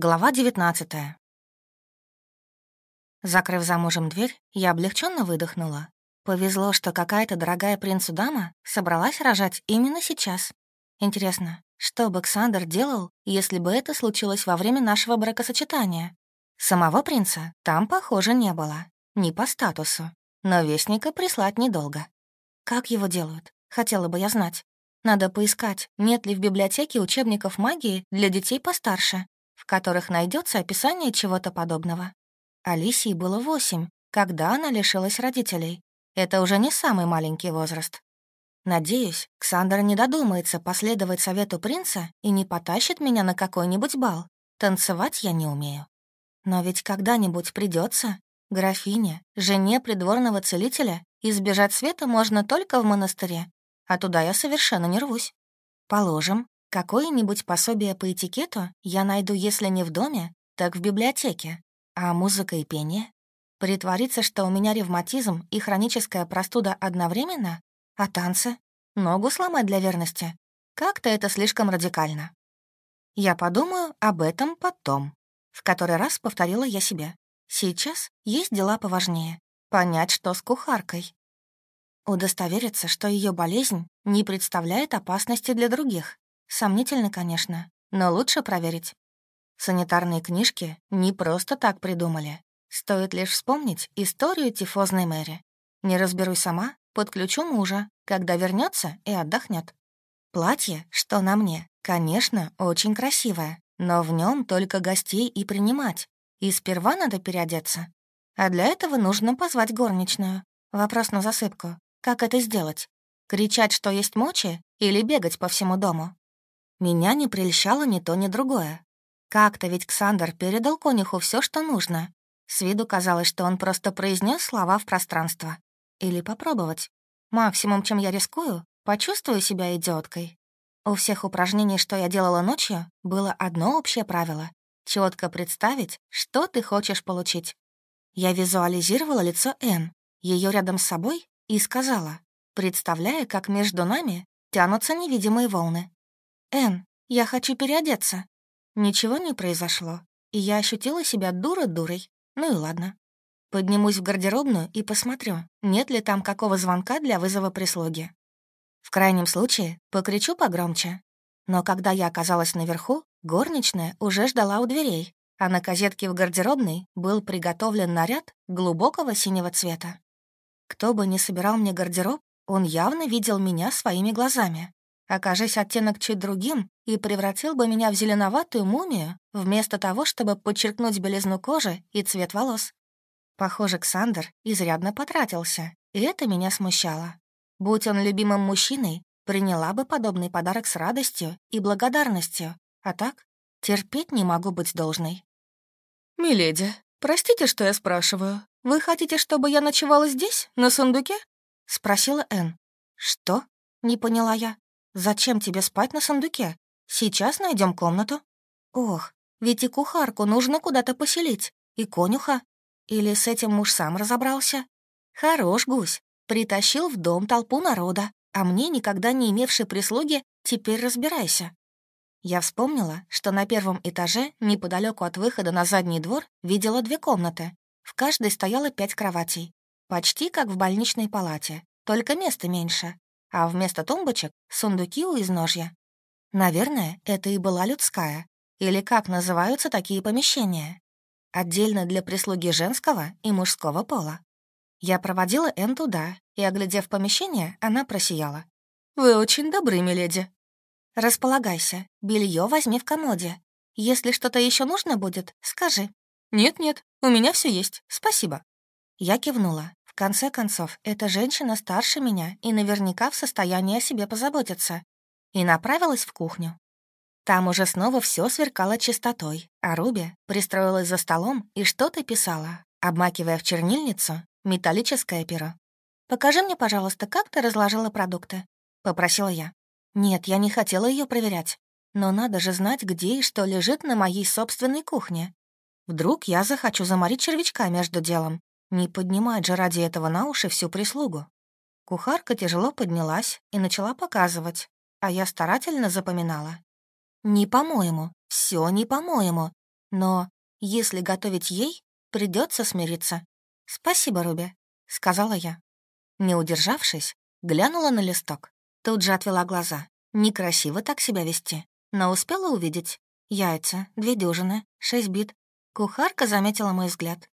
Глава 19 Закрыв за мужем дверь, я облегченно выдохнула. Повезло, что какая-то дорогая принцу дама собралась рожать именно сейчас. Интересно, что бы Ксандр делал, если бы это случилось во время нашего бракосочетания? Самого принца там, похоже, не было. Ни по статусу. Но вестника прислать недолго. Как его делают? Хотела бы я знать. Надо поискать, нет ли в библиотеке учебников магии для детей постарше, в которых найдется описание чего-то подобного. Алисии было восемь, когда она лишилась родителей. Это уже не самый маленький возраст. Надеюсь, Ксандра не додумается последовать совету принца и не потащит меня на какой-нибудь бал. Танцевать я не умею. Но ведь когда-нибудь придется. Графине, жене придворного целителя, избежать света можно только в монастыре, а туда я совершенно не рвусь. Положим, Какое-нибудь пособие по этикету я найду, если не в доме, так в библиотеке. А музыка и пение? Притвориться, что у меня ревматизм и хроническая простуда одновременно? А танцы? Ногу сломать для верности? Как-то это слишком радикально. Я подумаю об этом потом. В который раз повторила я себе. Сейчас есть дела поважнее. Понять, что с кухаркой. Удостовериться, что ее болезнь не представляет опасности для других. Сомнительно, конечно, но лучше проверить. Санитарные книжки не просто так придумали. Стоит лишь вспомнить историю тифозной Мэри. Не разберуй сама, подключу мужа, когда вернется и отдохнет. Платье, что на мне, конечно, очень красивое, но в нем только гостей и принимать. И сперва надо переодеться. А для этого нужно позвать горничную. Вопрос на засыпку. Как это сделать? Кричать, что есть мочи, или бегать по всему дому? Меня не прельщало ни то, ни другое. Как-то ведь Ксандр передал конюху все, что нужно. С виду казалось, что он просто произнес слова в пространство. Или попробовать. Максимум, чем я рискую, почувствую себя идиоткой. У всех упражнений, что я делала ночью, было одно общее правило — четко представить, что ты хочешь получить. Я визуализировала лицо Н, ее рядом с собой, и сказала, представляя, как между нами тянутся невидимые волны. «Энн, я хочу переодеться». Ничего не произошло, и я ощутила себя дура-дурой. Ну и ладно. Поднимусь в гардеробную и посмотрю, нет ли там какого звонка для вызова прислуги. В крайнем случае, покричу погромче. Но когда я оказалась наверху, горничная уже ждала у дверей, а на козетке в гардеробной был приготовлен наряд глубокого синего цвета. Кто бы ни собирал мне гардероб, он явно видел меня своими глазами. Окажись оттенок чуть другим и превратил бы меня в зеленоватую мумию, вместо того, чтобы подчеркнуть белизну кожи и цвет волос. Похоже, Ксандр изрядно потратился, и это меня смущало. Будь он любимым мужчиной, приняла бы подобный подарок с радостью и благодарностью, а так терпеть не могу быть должной. «Миледи, простите, что я спрашиваю. Вы хотите, чтобы я ночевала здесь, на сундуке?» — спросила Энн. «Что?» — не поняла я. Зачем тебе спать на сундуке? Сейчас найдем комнату». «Ох, ведь и кухарку нужно куда-то поселить, и конюха. Или с этим муж сам разобрался? Хорош гусь, притащил в дом толпу народа, а мне, никогда не имевшей прислуги, теперь разбирайся». Я вспомнила, что на первом этаже, неподалеку от выхода на задний двор, видела две комнаты. В каждой стояло пять кроватей. Почти как в больничной палате, только места меньше а вместо тумбочек — сундуки у изножья. Наверное, это и была людская, или как называются такие помещения. Отдельно для прислуги женского и мужского пола. Я проводила Энн туда, и, оглядев помещение, она просияла. «Вы очень добры, миледи». «Располагайся, белье возьми в комоде. Если что-то еще нужно будет, скажи». «Нет-нет, у меня все есть, спасибо». Я кивнула, конце концов, эта женщина старше меня и наверняка в состоянии о себе позаботиться. И направилась в кухню. Там уже снова все сверкало чистотой, а Руби пристроилась за столом и что-то писала, обмакивая в чернильницу металлическое перо. «Покажи мне, пожалуйста, как ты разложила продукты», — попросила я. «Нет, я не хотела ее проверять. Но надо же знать, где и что лежит на моей собственной кухне. Вдруг я захочу заморить червячка между делом, не поднимать же ради этого на уши всю прислугу. Кухарка тяжело поднялась и начала показывать, а я старательно запоминала. «Не по-моему, все не по-моему, но если готовить ей, придется смириться. Спасибо, Руби», — сказала я. Не удержавшись, глянула на листок. Тут же отвела глаза. Некрасиво так себя вести. Но успела увидеть. Яйца, две дюжины, шесть бит. Кухарка заметила мой взгляд.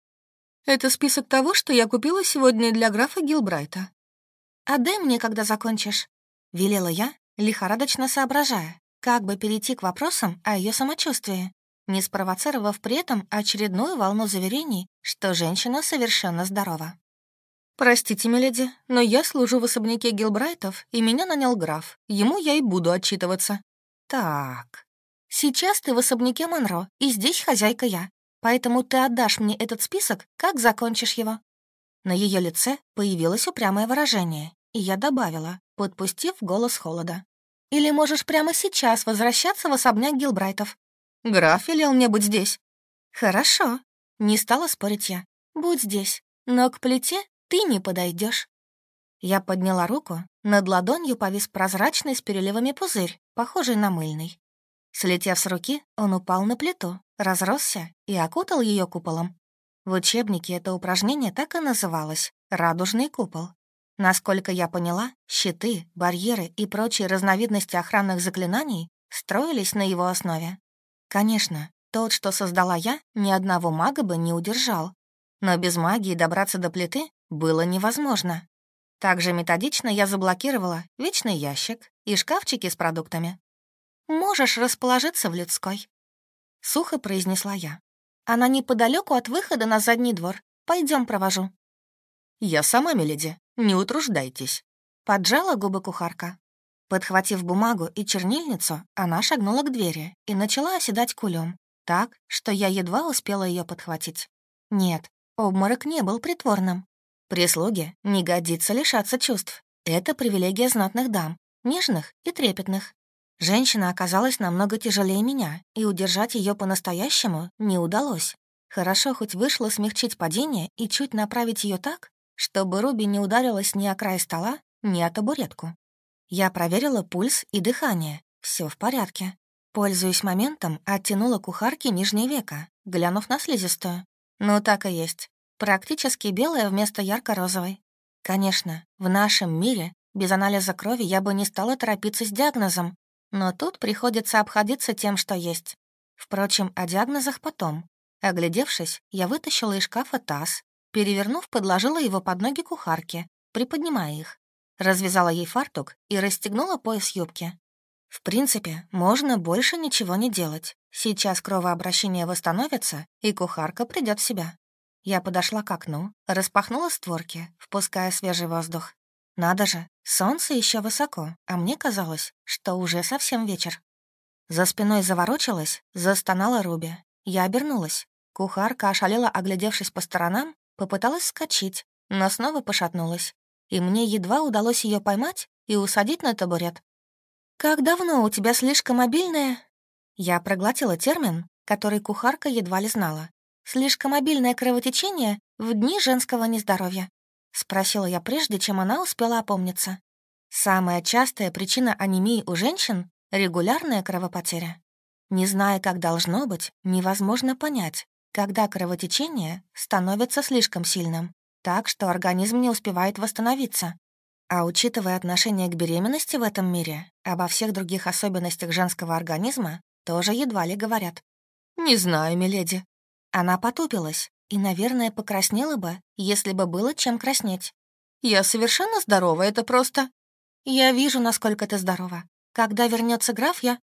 Это список того, что я купила сегодня для графа Гилбрайта. «Отдай мне, когда закончишь», — велела я, лихорадочно соображая, как бы перейти к вопросам о ее самочувствии, не спровоцировав при этом очередную волну заверений, что женщина совершенно здорова. «Простите, миледи, но я служу в особняке Гилбрайтов, и меня нанял граф. Ему я и буду отчитываться». «Так, сейчас ты в особняке Монро, и здесь хозяйка я поэтому ты отдашь мне этот список, как закончишь его». На ее лице появилось упрямое выражение, и я добавила, подпустив голос холода. «Или можешь прямо сейчас возвращаться в особняк Гилбрайтов. Граф велел мне быть здесь». «Хорошо», — не стала спорить я. «Будь здесь, но к плите ты не подойдешь. Я подняла руку, над ладонью повис прозрачный с переливами пузырь, похожий на мыльный. Слетев с руки, он упал на плиту, разросся и окутал ее куполом. В учебнике это упражнение так и называлось — «Радужный купол». Насколько я поняла, щиты, барьеры и прочие разновидности охранных заклинаний строились на его основе. Конечно, тот, что создала я, ни одного мага бы не удержал. Но без магии добраться до плиты было невозможно. Также методично я заблокировала вечный ящик и шкафчики с продуктами можешь расположиться в людской», — сухо произнесла я. «Она неподалеку от выхода на задний двор. Пойдем провожу». «Я сама, миледи, не утруждайтесь», — поджала губы кухарка. Подхватив бумагу и чернильницу, она шагнула к двери и начала оседать кулем, так, что я едва успела ее подхватить. Нет, обморок не был притворным. Прислуге не годится лишаться чувств. Это привилегия знатных дам, нежных и трепетных. Женщина оказалась намного тяжелее меня, и удержать ее по-настоящему не удалось. Хорошо хоть вышло смягчить падение и чуть направить ее так, чтобы Руби не ударилась ни о край стола, ни о табуретку. Я проверила пульс и дыхание. Все в порядке. Пользуясь моментом, оттянула кухарки нижнее века, глянув на слизистую. Ну, так и есть. Практически белая вместо ярко-розовой. Конечно, в нашем мире без анализа крови я бы не стала торопиться с диагнозом, но тут приходится обходиться тем, что есть. Впрочем, о диагнозах потом. Оглядевшись, я вытащила из шкафа таз, перевернув, подложила его под ноги кухарке, приподнимая их. Развязала ей фартук и расстегнула пояс юбки. В принципе, можно больше ничего не делать. Сейчас кровообращение восстановится, и кухарка придет в себя. Я подошла к окну, распахнула створки, впуская свежий воздух. Надо же, солнце еще высоко, а мне казалось, что уже совсем вечер. За спиной заворочилась, застонала Руби. Я обернулась. Кухарка ошалела, оглядевшись по сторонам, попыталась скачать, но снова пошатнулась. И мне едва удалось ее поймать и усадить на табурет. «Как давно у тебя слишком мобильная?» Я проглотила термин, который кухарка едва ли знала. «Слишком мобильное кровотечение в дни женского нездоровья. — спросила я прежде, чем она успела опомниться. Самая частая причина анемии у женщин — регулярная кровопотеря. Не зная, как должно быть, невозможно понять, когда кровотечение становится слишком сильным, так что организм не успевает восстановиться. А учитывая отношение к беременности в этом мире, обо всех других особенностях женского организма тоже едва ли говорят. «Не знаю, миледи». Она потупилась, и, наверное, покраснела бы, если бы было чем краснеть. Я совершенно здорова, это просто. Я вижу, насколько ты здорова. Когда вернется граф, я...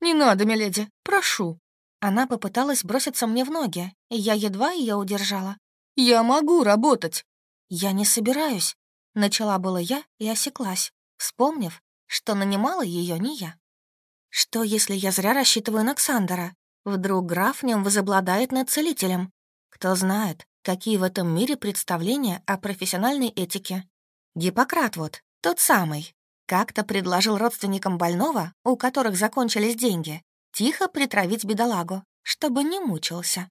Не надо, миледи, прошу. Она попыталась броситься мне в ноги, и я едва ее удержала. Я могу работать. Я не собираюсь. Начала было я и осеклась, вспомнив, что нанимала ее не я. Что, если я зря рассчитываю на Ксандера? Вдруг граф в нем возобладает над целителем, кто знает, какие в этом мире представления о профессиональной этике. Гиппократ вот, тот самый, как-то предложил родственникам больного, у которых закончились деньги, тихо притравить бедолагу, чтобы не мучился.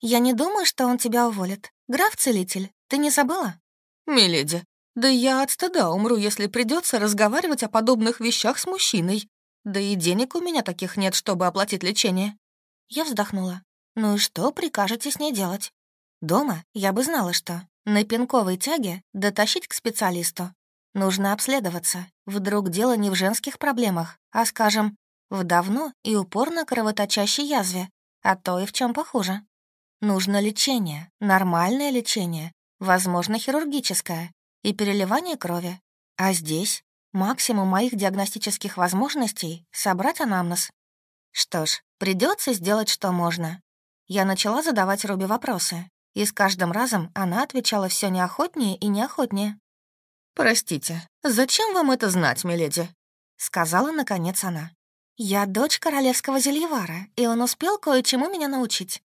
«Я не думаю, что он тебя уволит. Граф-целитель, ты не забыла?» «Миледи, да я от стыда умру, если придется разговаривать о подобных вещах с мужчиной. Да и денег у меня таких нет, чтобы оплатить лечение». Я вздохнула. Ну и что прикажете с ней делать? Дома я бы знала, что. На пинковой тяге дотащить к специалисту. Нужно обследоваться. Вдруг дело не в женских проблемах, а, скажем, в давно и упорно кровоточащей язве, а то и в чем похуже. Нужно лечение, нормальное лечение, возможно, хирургическое, и переливание крови. А здесь максимум моих диагностических возможностей — собрать анамнез. Что ж, придется сделать, что можно, я начала задавать Руби вопросы, и с каждым разом она отвечала все неохотнее и неохотнее. «Простите, зачем вам это знать, миледи?» — сказала, наконец, она. «Я дочь королевского зельевара, и он успел кое-чему меня научить».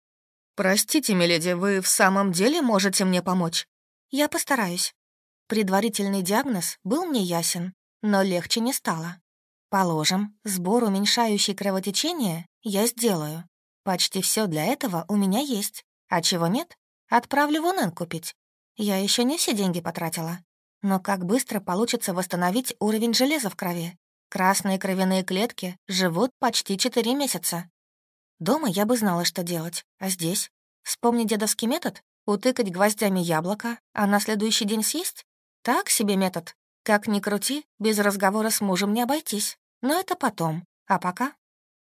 «Простите, миледи, вы в самом деле можете мне помочь?» «Я постараюсь». Предварительный диагноз был мне ясен, но легче не стало. Положим, сбор, уменьшающий кровотечение, я сделаю, Почти все для этого у меня есть. А чего нет? Отправлю в Унэн купить. Я еще не все деньги потратила. Но как быстро получится восстановить уровень железа в крови? Красные кровяные клетки живут почти 4 месяца. Дома я бы знала, что делать. А здесь? Вспомни дедовский метод? Утыкать гвоздями яблоко, а на следующий день съесть? Так себе метод. Как ни крути, без разговора с мужем не обойтись. Но это потом. А пока?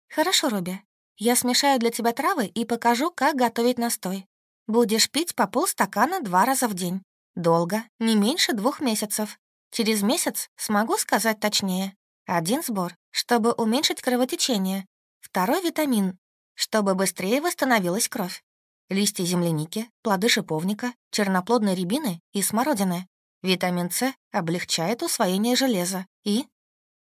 Хорошо, Робби, я смешаю для тебя травы и покажу, как готовить настой. Будешь пить по полстакана два раза в день. Долго, не меньше двух месяцев. Через месяц смогу сказать точнее. Один сбор, чтобы уменьшить кровотечение. Второй витамин, чтобы быстрее восстановилась кровь. Листья земляники, плоды шиповника, черноплодной рябины и смородины. Витамин С облегчает усвоение железа и...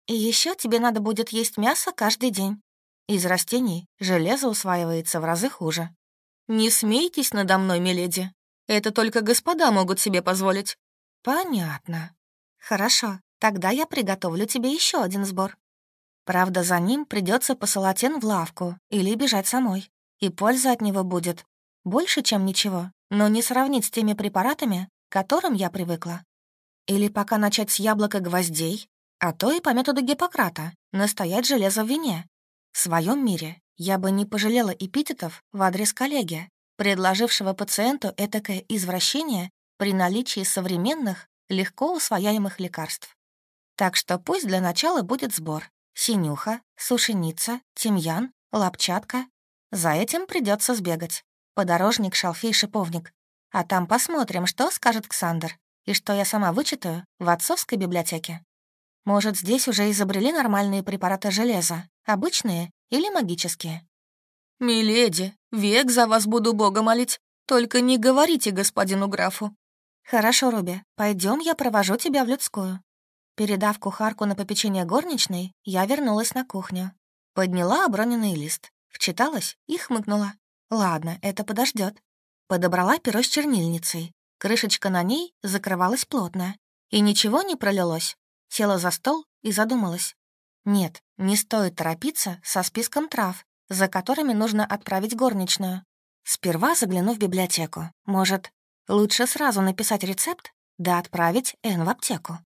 И еще тебе надо будет есть мясо каждый день. Из растений железо усваивается в разы хуже. «Не смейтесь надо мной, миледи. Это только господа могут себе позволить». «Понятно. Хорошо, тогда я приготовлю тебе еще один сбор». Правда, за ним придется посылать Эн в лавку или бежать самой. И польза от него будет. Больше, чем ничего, но не сравнить с теми препаратами, к которым я привыкла. Или пока начать с яблока гвоздей, а то и по методу Гиппократа — настоять железо в вине, в своем мире я бы не пожалела эпитетов в адрес коллеги, предложившего пациенту этакое извращение при наличии современных, легко усвояемых лекарств. Так что пусть для начала будет сбор. Синюха, сушеница, тимьян, лапчатка. За этим придется сбегать. Подорожник, шалфей, шиповник. А там посмотрим, что скажет Ксандр и что я сама вычитаю в отцовской библиотеке. Может, здесь уже изобрели нормальные препараты железа, Обычные или магические?» «Миледи, век за вас буду бога молить. Только не говорите господину графу». «Хорошо, Руби, пойдем, я провожу тебя в людскую». Передав кухарку на попечение горничной, я вернулась на кухню. Подняла оброненный лист, вчиталась и хмыкнула. «Ладно, это подождет. Подобрала перо с чернильницей. Крышечка на ней закрывалась плотно. И ничего не пролилось. Села за стол и задумалась. Нет, не стоит торопиться со списком трав, за которыми нужно отправить горничную. Сперва загляну в библиотеку. Может, лучше сразу написать рецепт, да отправить Н в аптеку.